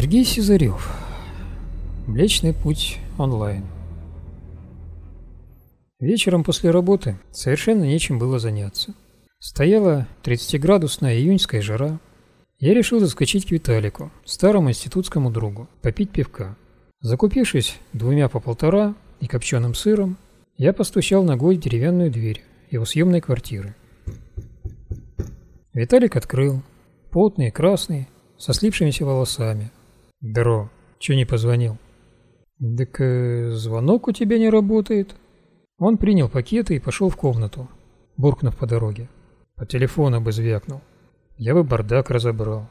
Сергей Сизарев. Млечный путь онлайн. Вечером после работы совершенно нечем было заняться. Стояла 30-градусная июньская жара. Я решил заскочить к Виталику, старому институтскому другу, попить пивка. Закупившись двумя по полтора и копченым сыром, я постучал ногой в деревянную дверь его съемной квартиры. Виталик открыл, потный, красный, со слипшимися волосами. «Дро, чё не позвонил?» «Так э, звонок у тебя не работает». Он принял пакеты и пошел в комнату, буркнув по дороге. По телефону бы звякнул. Я бы бардак разобрал.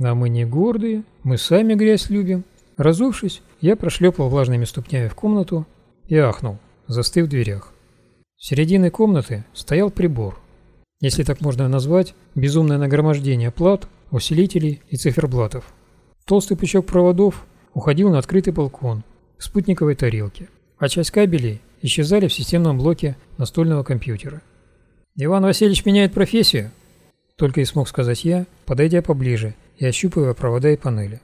А мы не гордые, мы сами грязь любим. Разувшись, я прошлепал влажными ступнями в комнату и ахнул, застыв в дверях. В середине комнаты стоял прибор, если так можно назвать, безумное нагромождение плат, усилителей и циферблатов. Толстый пучок проводов уходил на открытый балкон к спутниковой тарелке, а часть кабелей исчезали в системном блоке настольного компьютера. «Иван Васильевич меняет профессию», – только и смог сказать я, подойдя поближе и ощупывая провода и панели.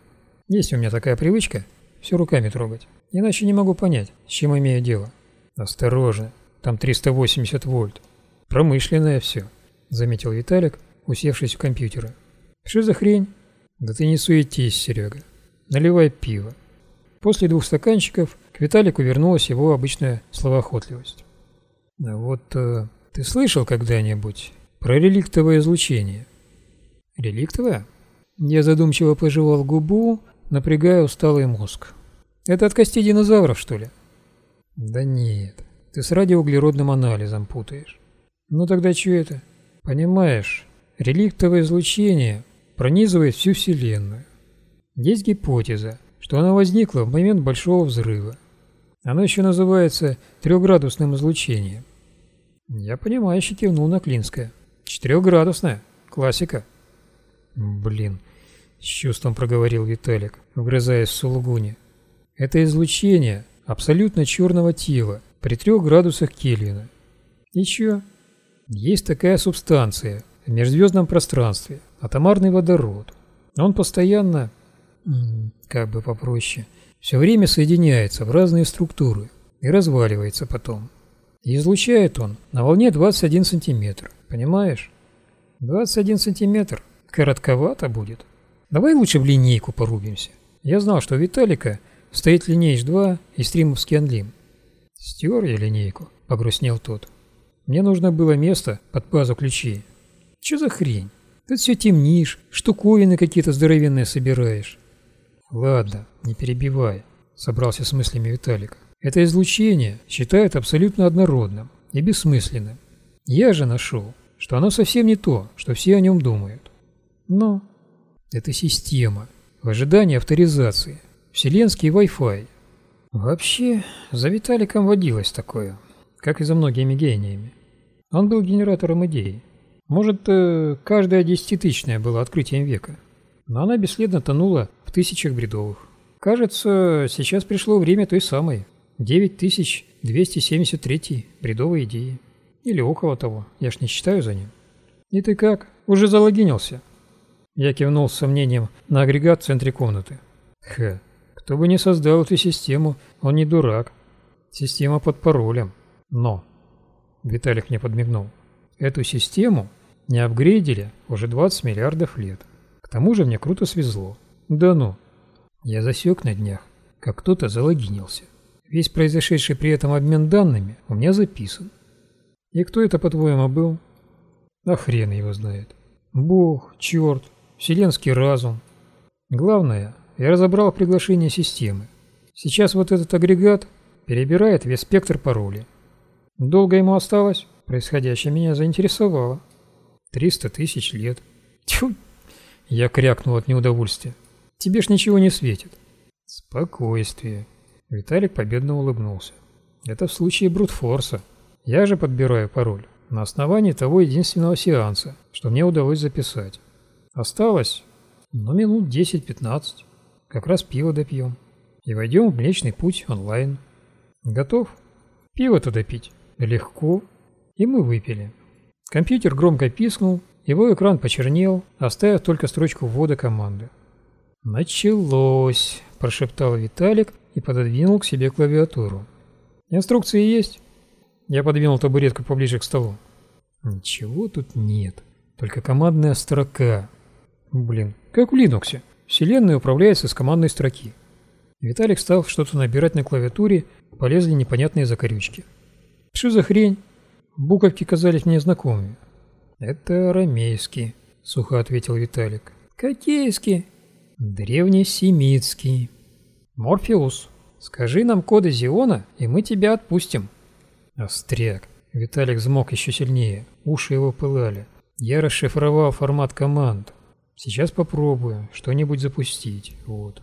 Есть у меня такая привычка все руками трогать, иначе не могу понять, с чем имею дело. Осторожно, там 380 вольт. Промышленное все, заметил Виталик, усевшись в компьютера. Что за хрень? Да ты не суетись, Серега. Наливай пиво. После двух стаканчиков к Виталику вернулась его обычная словоохотливость. А вот э, ты слышал когда-нибудь про реликтовое излучение? Реликтовое? Я задумчиво пожевал губу, напрягая усталый мозг. Это от костей динозавров, что ли? Да нет, ты с радиоуглеродным анализом путаешь. Ну тогда что это? Понимаешь, реликтовое излучение пронизывает всю Вселенную. Есть гипотеза, что она возникла в момент Большого Взрыва. Оно еще называется трехградусным излучением. Я понимающе кивнул на Клинское. Четырехградусное. Классика. Блин, с чувством проговорил Виталик, вгрызаясь в сулугуни. Это излучение абсолютно черного тела при трех градусах Кельвина. Чё? Есть такая субстанция в межзвездном пространстве, атомарный водород. Он постоянно, как бы попроще, все время соединяется в разные структуры и разваливается потом. И излучает он на волне 21 сантиметр, понимаешь? 21 сантиметр коротковато будет. Давай лучше в линейку порубимся. Я знал, что у Виталика стоит линейш 2 и стримовский анлим. Стер я линейку, погрустнел тот. Мне нужно было место под базу ключей. Че за хрень? Ты все темнишь, штуковины какие-то здоровенные собираешь. Ладно, не перебивай, собрался с мыслями Виталик. Это излучение считают абсолютно однородным и бессмысленным. Я же нашел, что оно совсем не то, что все о нем думают. Но это система в ожидании авторизации, вселенский Wi-Fi. Вообще, за Виталиком водилось такое, как и за многими гениями. Он был генератором идей. Может, э, каждая десятитысячная была открытием века, но она бесследно тонула в тысячах бредовых. Кажется, сейчас пришло время той самой, 9273 бредовой идеи. Или около того, я ж не считаю за ним. И ты как, уже залогинился? Я кивнул с сомнением на агрегат в центре комнаты. Ха, кто бы ни создал эту систему, он не дурак. Система под паролем. Но, Виталик мне подмигнул, эту систему не апгрейдили уже 20 миллиардов лет. К тому же мне круто свезло. Да ну. Я засек на днях, как кто-то залогинился. Весь произошедший при этом обмен данными у меня записан. И кто это, по-твоему, был? А хрен его знает. Бог, черт, вселенский разум. Главное, я разобрал приглашение системы. Сейчас вот этот агрегат перебирает весь спектр паролей. Долго ему осталось? Происходящее меня заинтересовало. Триста тысяч лет. Тьфу! Я крякнул от неудовольствия. Тебе ж ничего не светит. Спокойствие. Виталик победно улыбнулся. Это в случае брутфорса. Я же подбираю пароль на основании того единственного сеанса, что мне удалось записать. Осталось, ну, минут 10-15. Как раз пиво допьем. И войдем в Млечный Путь онлайн. Готов? Пиво-то допить. Легко. И мы выпили. Компьютер громко пискнул, его экран почернел, оставив только строчку ввода команды. «Началось», – прошептал Виталик и пододвинул к себе клавиатуру. «Инструкции есть?» Я подвинул табуретку поближе к столу. Ничего тут нет, только командная строка. Блин, как в Linux. Вселенная управляется с командной строки. Виталик стал что-то набирать на клавиатуре, полезли непонятные закорючки. Что за хрень? Буковки казались мне знакомыми. Это арамейский, сухо ответил Виталик. Какейский? Древнесемитский. Морфеус, скажи нам коды Зиона, и мы тебя отпустим. Остряк. Виталик взмок еще сильнее. Уши его пылали. Я расшифровал формат команд. Сейчас попробую что-нибудь запустить. Вот.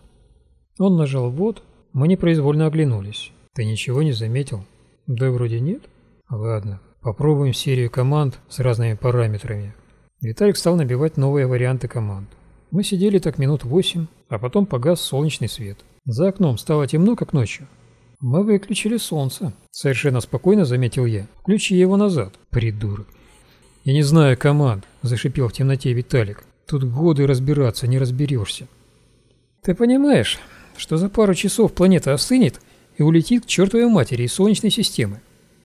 Он нажал «Вот». Мы непроизвольно оглянулись. Ты ничего не заметил? Да вроде нет. Ладно, попробуем серию команд с разными параметрами. Виталик стал набивать новые варианты команд. Мы сидели так минут восемь, а потом погас солнечный свет. За окном стало темно, как ночью. «Мы выключили солнце», — совершенно спокойно заметил я. «Включи его назад, придурок». «Я не знаю команд», — зашипел в темноте Виталик. «Тут годы разбираться, не разберешься». «Ты понимаешь, что за пару часов планета остынет и улетит к чертовой матери из Солнечной системы?»